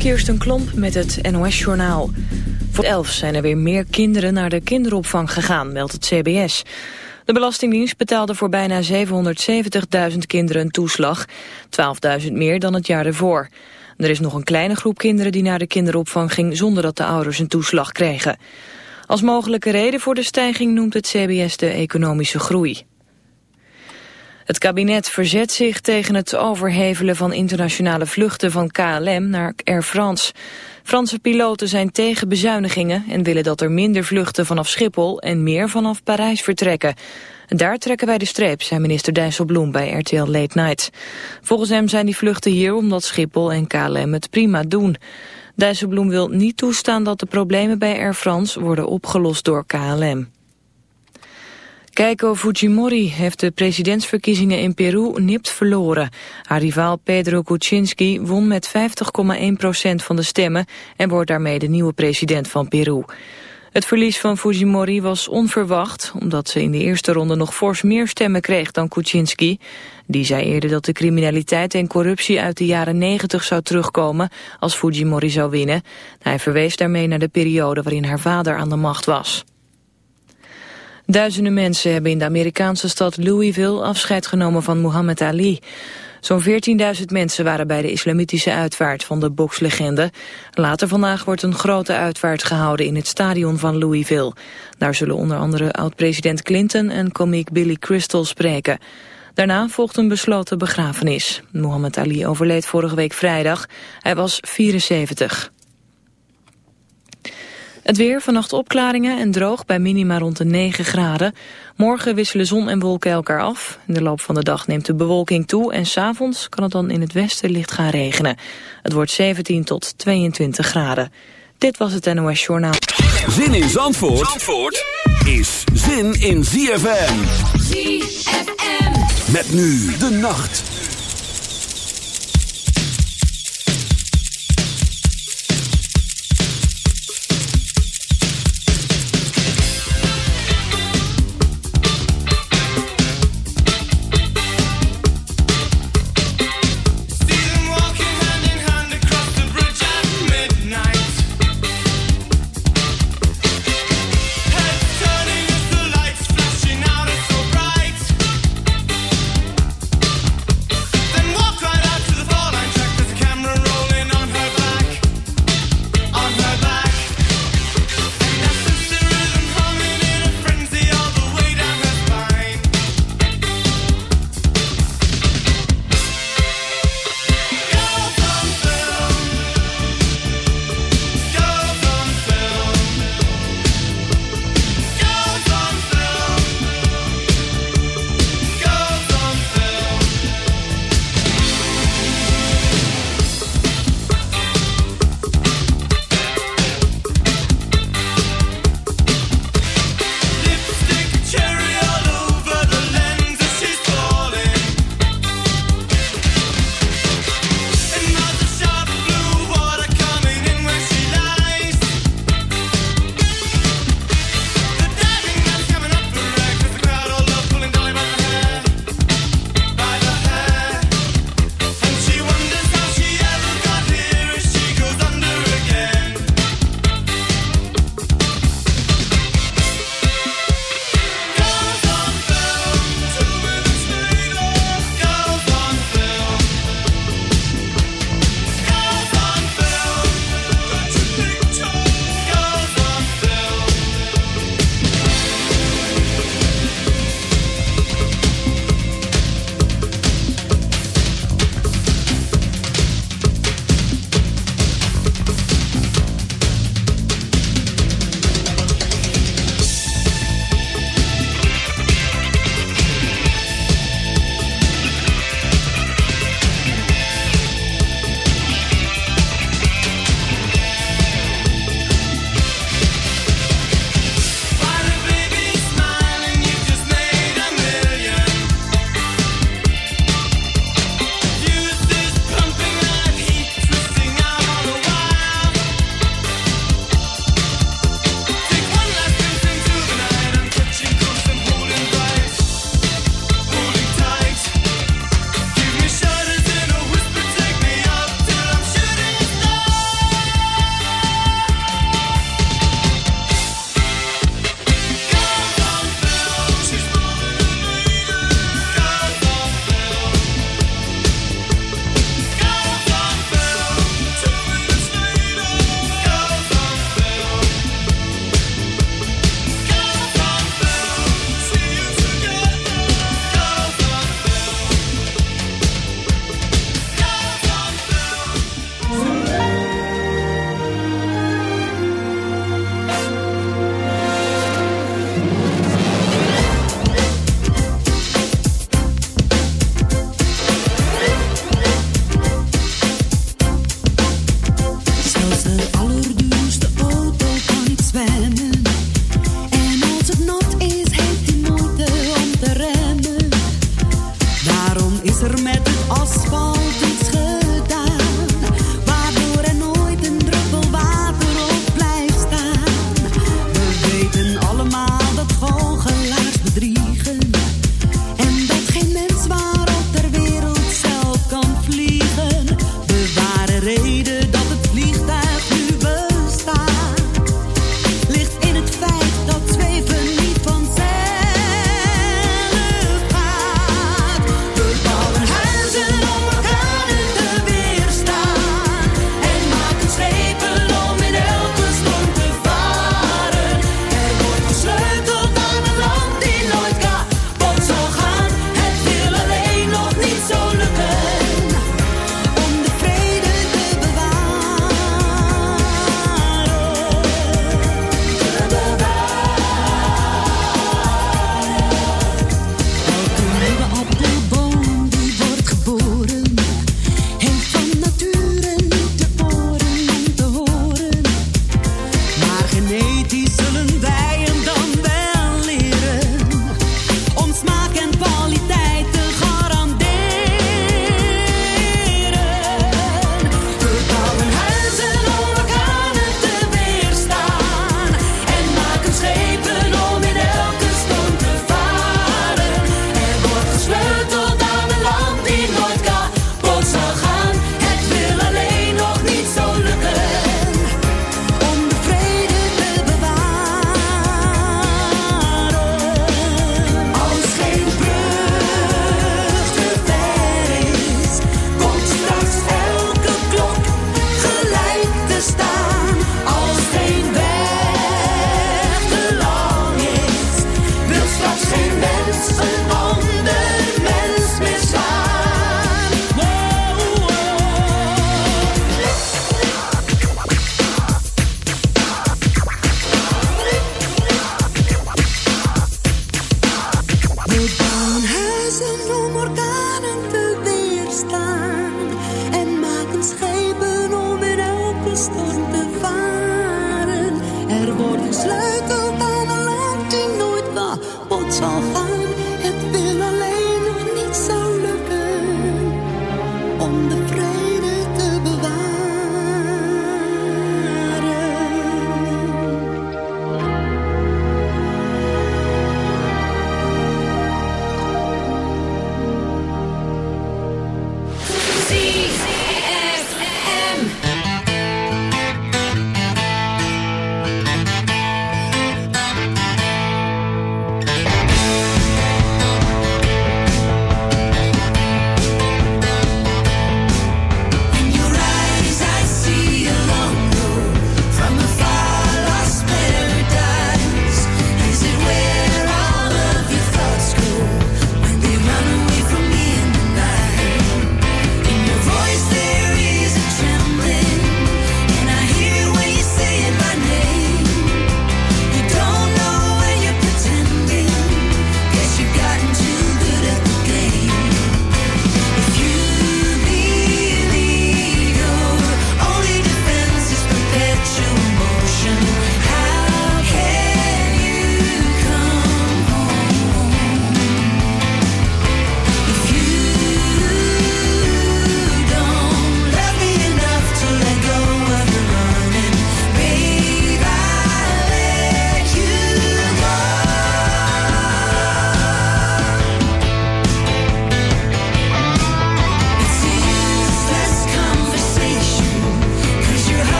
Kirsten Klomp met het NOS-journaal. Voor elf zijn er weer meer kinderen naar de kinderopvang gegaan, meldt het CBS. De Belastingdienst betaalde voor bijna 770.000 kinderen een toeslag. 12.000 meer dan het jaar ervoor. Er is nog een kleine groep kinderen die naar de kinderopvang ging... zonder dat de ouders een toeslag kregen. Als mogelijke reden voor de stijging noemt het CBS de economische groei. Het kabinet verzet zich tegen het overhevelen van internationale vluchten van KLM naar Air France. Franse piloten zijn tegen bezuinigingen en willen dat er minder vluchten vanaf Schiphol en meer vanaf Parijs vertrekken. Daar trekken wij de streep, zei minister Dijsselbloem bij RTL Late Night. Volgens hem zijn die vluchten hier omdat Schiphol en KLM het prima doen. Dijsselbloem wil niet toestaan dat de problemen bij Air France worden opgelost door KLM. Keiko Fujimori heeft de presidentsverkiezingen in Peru nipt verloren. Haar rivaal Pedro Kuczynski won met 50,1% van de stemmen... en wordt daarmee de nieuwe president van Peru. Het verlies van Fujimori was onverwacht... omdat ze in de eerste ronde nog fors meer stemmen kreeg dan Kuczynski. Die zei eerder dat de criminaliteit en corruptie uit de jaren 90 zou terugkomen... als Fujimori zou winnen. Hij verwees daarmee naar de periode waarin haar vader aan de macht was. Duizenden mensen hebben in de Amerikaanse stad Louisville afscheid genomen van Muhammad Ali. Zo'n 14.000 mensen waren bij de islamitische uitvaart van de bokslegende. Later vandaag wordt een grote uitvaart gehouden in het stadion van Louisville. Daar zullen onder andere oud-president Clinton en komiek Billy Crystal spreken. Daarna volgt een besloten begrafenis. Muhammad Ali overleed vorige week vrijdag. Hij was 74. Het weer, vannacht opklaringen en droog bij minima rond de 9 graden. Morgen wisselen zon en wolken elkaar af. In de loop van de dag neemt de bewolking toe en s'avonds kan het dan in het westen licht gaan regenen. Het wordt 17 tot 22 graden. Dit was het NOS Journaal. Zin in Zandvoort, Zandvoort is zin in ZFM. ZFM. Met nu de nacht.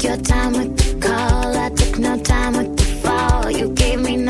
Forsake me.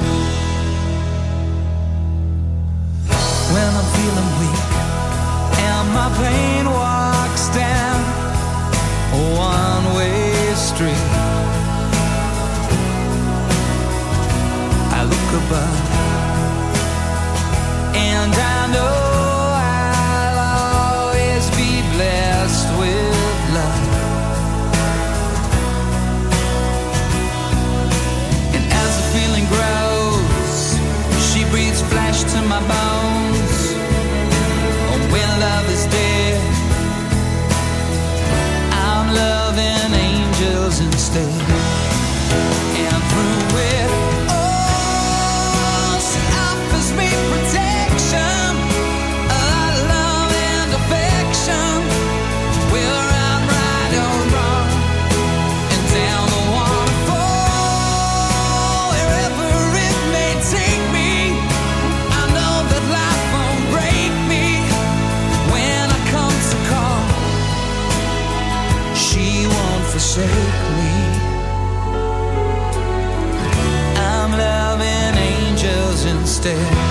Instead